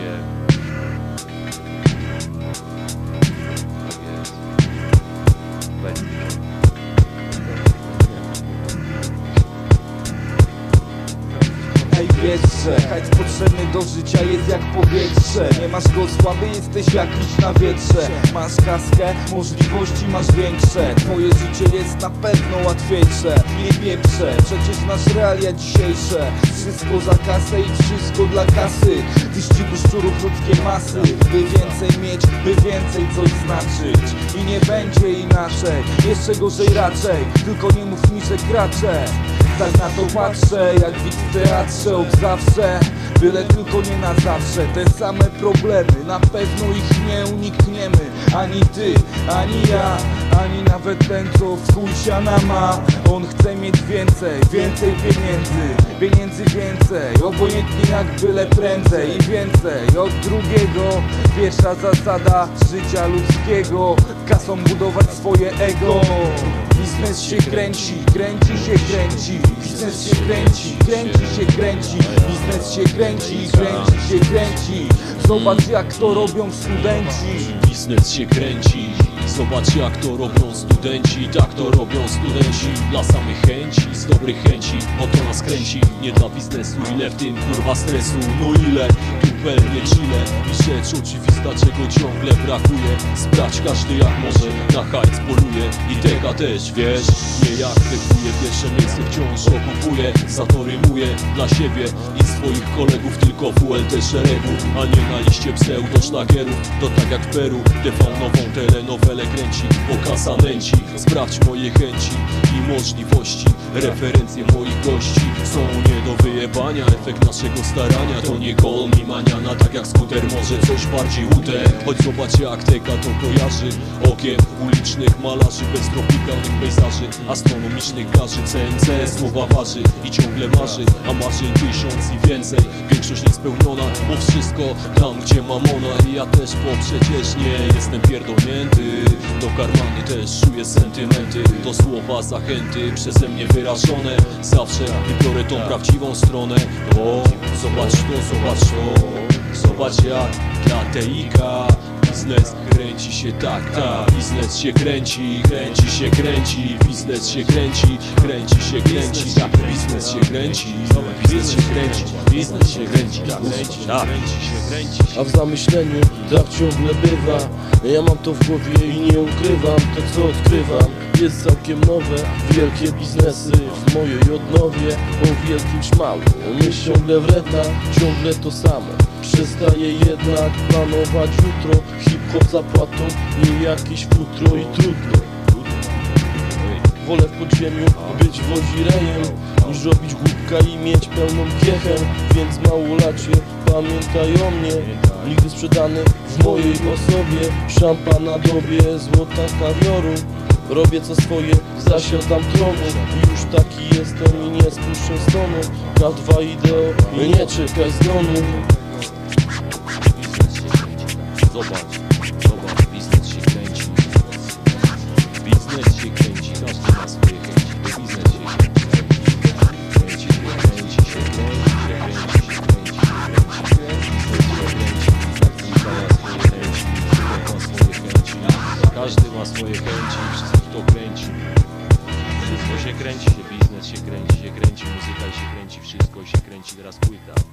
Yeah. Powietrze. Hajs potrzebny do życia jest jak powietrze. Nie masz go słaby, jesteś jakiś na wietrze. Masz kaskę, możliwości masz większe. Twoje życie jest na pewno łatwiejsze. Nie pieprze, przecież nasz realia dzisiejsze. Wszystko za kasę i wszystko dla kasy. Wyścigu szczurów ludzkie masy. By więcej mieć, by więcej coś znaczyć. I nie będzie inaczej, jeszcze gorzej raczej. Tylko nie mów mi, że kraczę tak na to patrzę, jak widz w teatrze od zawsze Byle tylko nie na zawsze. Te same problemy, na pewno ich nie unikniemy. Ani ty, ani ja, ani nawet ten co w chuj siana ma. On chce mieć więcej, więcej pieniędzy. Pieniędzy więcej, obojętnie jak byle prędzej. I więcej od drugiego Pierwsza zasada życia ludzkiego. Kasą budować swoje ego Biznes się kręci, kręci się kręci. Biznes się kręci, kręci się kręci. Biznes się kręci, kręci się kręci. Zobacz jak to robią studenci. Biznes się kręci Zobacz jak to robią studenci Tak to robią studenci. Dla samych chęci, z dobrych chęci O to nas kręci. Nie dla biznesu Ile w tym kurwa stresu. No ile? Pewnie chile I rzecz oczywista czego ciągle brakuje. Sprać każdy jak może Na hajc poluje. I tego też wiesz Nie jak wykuje. Pierwsze miejsce wciąż okupuje Za to rymuje Dla siebie i swoich kolegów Tylko WLT szeregu A nie na liście pseudo-szlagierów. To tak jak w Peru TV nową telenowelę kręci Bo kasa nęci. Sprawdź moje chęci i możliwości. Referencje moich gości Są nie do wyjebania Efekt naszego starania To nie gol mi maniana Tak jak skuter może coś bardziej ute Choć zobacz jak teka to kojarzy Okiem ulicznych malarzy Bez tropikalnych pejzaży Astronomicznych plaży CNC słowa waży I ciągle marzy A marzeń tysiąc i więcej. Większość niespełniona Bo wszystko tam gdzie mam ona I ja też bo przecież nie jestem pierdolnięty. Do karmany też czuję sentymenty To słowa zachęty przeze mnie wyrażone. Zawsze wybiorę tą prawdziwą stronę. O, zobacz to, zobacz to. Zobacz jak teika Biznes kręci się tak, tak. Biznes się kręci, kręci się kręci. Biznes się kręci, kręci się kręci. Tak, biznes się kręci. Biznes się kręci, biznes się kręci. Tak, tak, kręci. Się kręci. A w zamyśleniu tak ciągle bywa. Ja mam to w głowie i nie ukrywam. To co odkrywam jest całkiem nowe. Wielkie biznesy w mojej odnowie. O wielkim szmalu Myśl ciągle wredna, ciągle to samo Przestaję jednak planować jutro. Hip-hop zapłatą, nie jakieś futro i trudno. Wolę w podziemiu być wozirejem Niż robić głupka i mieć pełną kiechę. Więc małolacie pamiętaj o mnie. Nigdy sprzedany w mojej osobie. Szampa na dobie, złota kawioru. Robię co swoje, zasiadam tronu. Już taki jestem i nie spuszczę stonu. K2 ideo nie czekaj z donu Zobacz, zobacz, biznes się kręci Biznes się kręci, każdy ma swoje chęci biznes się kręci Kręci się, kręci się, kręci się, kręci się, kręci się, kręci się Każdy ma swoje chęci, wszystkich to kręci Wszystko się kręci, się biznes się kręci, się kręci, muzyka się kręci, wszystko się kręci, teraz płyta